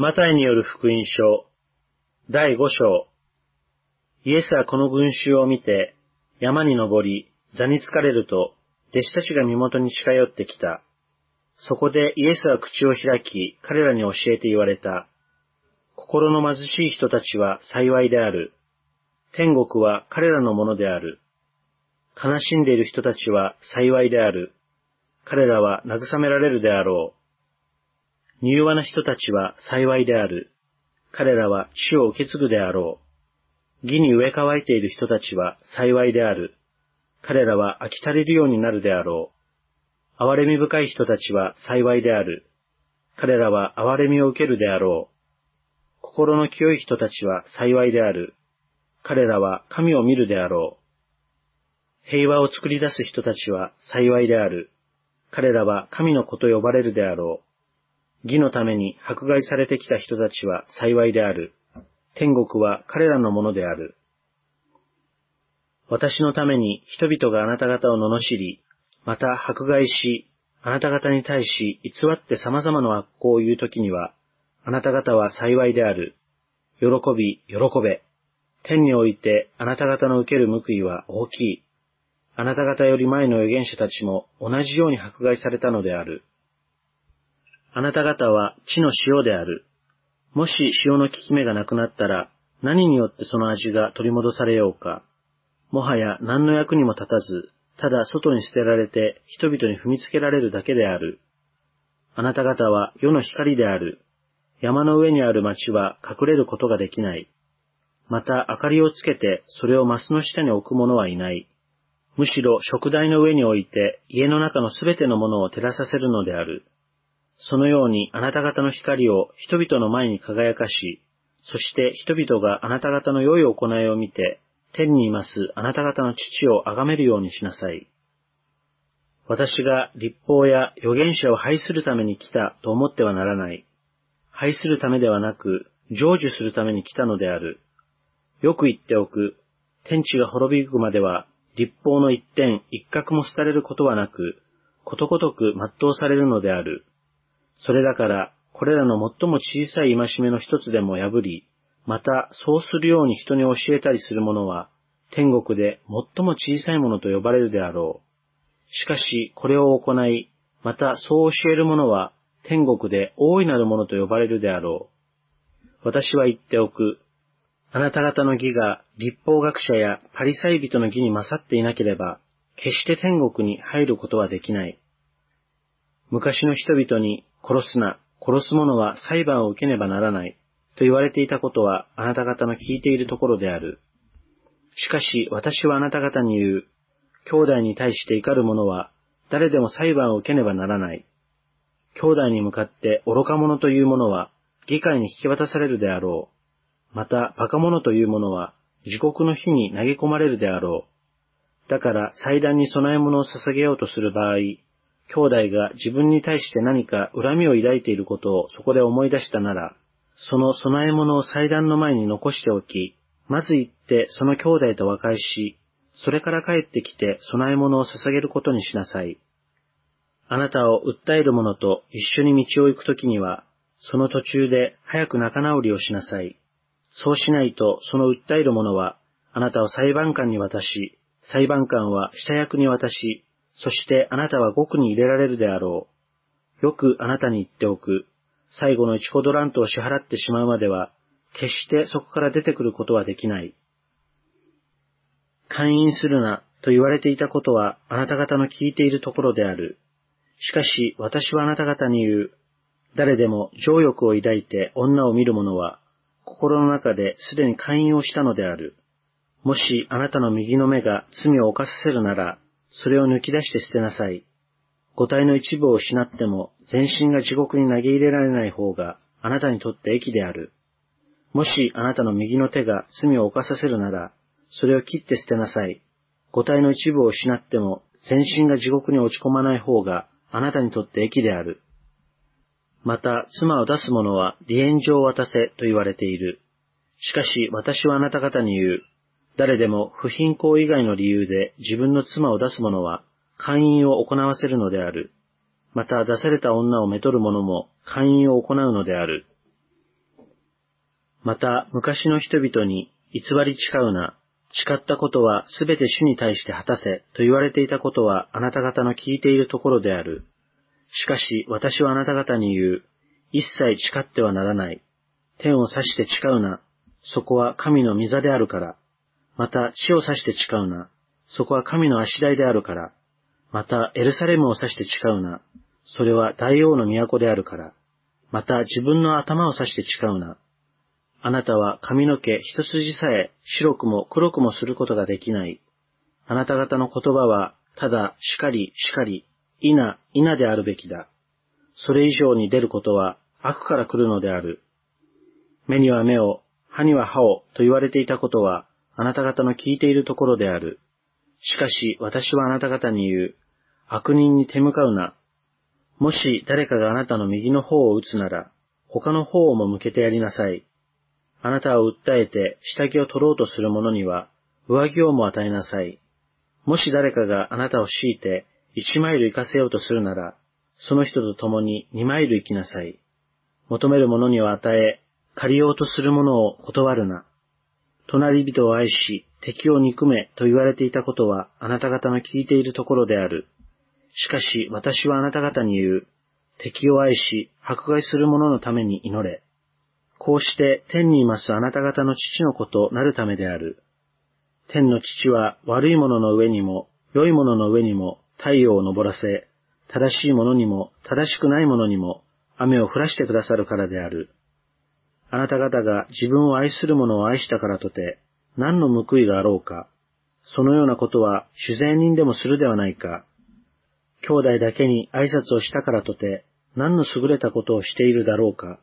マタイによる福音書、第5章。イエスはこの群衆を見て、山に登り、座に疲れると、弟子たちが身元に近寄ってきた。そこでイエスは口を開き、彼らに教えて言われた。心の貧しい人たちは幸いである。天国は彼らのものである。悲しんでいる人たちは幸いである。彼らは慰められるであろう。柔和な人たちは幸いである。彼らは死を受け継ぐであろう。義に植え乾いている人たちは幸いである。彼らは飽き足りるようになるであろう。憐れみ深い人たちは幸いである。彼らは憐れみを受けるであろう。心の清い人たちは幸いである。彼らは神を見るであろう。平和を作り出す人たちは幸いである。彼らは神の子と呼ばれるであろう。義のために迫害されてきた人たちは幸いである。天国は彼らのものである。私のために人々があなた方を罵り、また迫害し、あなた方に対し偽って様々な悪行を言うときには、あなた方は幸いである。喜び、喜べ。天においてあなた方の受ける報いは大きい。あなた方より前の預言者たちも同じように迫害されたのである。あなた方は地の塩である。もし塩の効き目がなくなったら、何によってその味が取り戻されようか。もはや何の役にも立たず、ただ外に捨てられて人々に踏みつけられるだけである。あなた方は世の光である。山の上にある町は隠れることができない。また明かりをつけてそれをマスの下に置く者はいない。むしろ食台の上に置いて家の中のすべてのものを照らさせるのである。そのようにあなた方の光を人々の前に輝かし、そして人々があなた方の良い行いを見て、天にいますあなた方の父を崇めるようにしなさい。私が立法や預言者を拝するために来たと思ってはならない。拝するためではなく、成就するために来たのである。よく言っておく。天地が滅びゆくまでは、立法の一点一角も廃れることはなく、ことごとく全うされるのである。それだから、これらの最も小さい戒めの一つでも破り、またそうするように人に教えたりする者は、天国で最も小さいものと呼ばれるであろう。しかし、これを行い、またそう教える者は、天国で大いなるものと呼ばれるであろう。私は言っておく。あなた方の義が立法学者やパリサイ人の義に勝っていなければ、決して天国に入ることはできない。昔の人々に殺すな、殺す者は裁判を受けねばならない、と言われていたことはあなた方の聞いているところである。しかし私はあなた方に言う、兄弟に対して怒る者は誰でも裁判を受けねばならない。兄弟に向かって愚か者という者は、議会に引き渡されるであろう。また、馬鹿者という者は、自国の火に投げ込まれるであろう。だから、祭壇に供え物を捧げようとする場合、兄弟が自分に対して何か恨みを抱いていることをそこで思い出したなら、その供え物を祭壇の前に残しておき、まず行ってその兄弟と和解し、それから帰ってきて供え物を捧げることにしなさい。あなたを訴える者と一緒に道を行くときには、その途中で早く仲直りをしなさい。そうしないと、その訴える者は、あなたを裁判官に渡し、裁判官は下役に渡し、そしてあなたは獄に入れられるであろう。よくあなたに言っておく。最後の一コドラントを支払ってしまうまでは、決してそこから出てくることはできない。勧誘するなと言われていたことはあなた方の聞いているところである。しかし私はあなた方に言う。誰でも情欲を抱いて女を見る者は、心の中ですでに勧誘をしたのである。もしあなたの右の目が罪を犯させるなら、それを抜き出して捨てなさい。五体の一部を失っても全身が地獄に投げ入れられない方があなたにとって益である。もしあなたの右の手が罪を犯させるなら、それを切って捨てなさい。五体の一部を失っても全身が地獄に落ち込まない方があなたにとって益である。また、妻を出す者は離縁状を渡せと言われている。しかし、私はあなた方に言う。誰でも不貧困以外の理由で自分の妻を出す者は、勧誘を行わせるのである。また、出された女をめとる者も勧誘を行うのである。また昔の人々に偽り誓うな、誓ったことはすべて主に対して果たせと言われていたことはあなた方の聞いているところである。しかし私はあなた方に言う。一切誓ってはならない。天を指して誓うな。そこは神の御座であるから。また地を指して誓うな。そこは神の足台であるから。またエルサレムを指して誓うな。それは大王の都であるから。また自分の頭を指して誓うな。あなたは髪の毛一筋さえ白くも黒くもすることができない。あなた方の言葉は、ただ、しかり、しかり、いな、いなであるべきだ。それ以上に出ることは悪から来るのである。目には目を、歯には歯をと言われていたことは、あなた方の聞いているところである。しかし私はあなた方に言う。悪人に手向かうな。もし誰かがあなたの右の方を打つなら、他の方をも向けてやりなさい。あなたを訴えて下着を取ろうとする者には、上着をも与えなさい。もし誰かがあなたを強いて一マイル行かせようとするなら、その人と共に二マイル行きなさい。求める者には与え、借りようとする者を断るな。隣人を愛し、敵を憎めと言われていたことはあなた方の聞いているところである。しかし私はあなた方に言う。敵を愛し、迫害する者のために祈れ。こうして天にいますあなた方の父の子となるためである。天の父は悪い者の上にも、良い者の上にも太陽を昇らせ、正しい者にも正しくない者にも雨を降らしてくださるからである。あなた方が自分を愛する者を愛したからとて、何の報いがあろうか。そのようなことは主善人でもするではないか。兄弟だけに挨拶をしたからとて、何の優れたことをしているだろうか。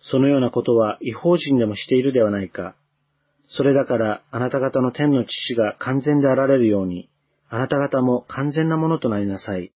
そのようなことは違法人でもしているではないか。それだからあなた方の天の父が完全であられるように、あなた方も完全なものとなりなさい。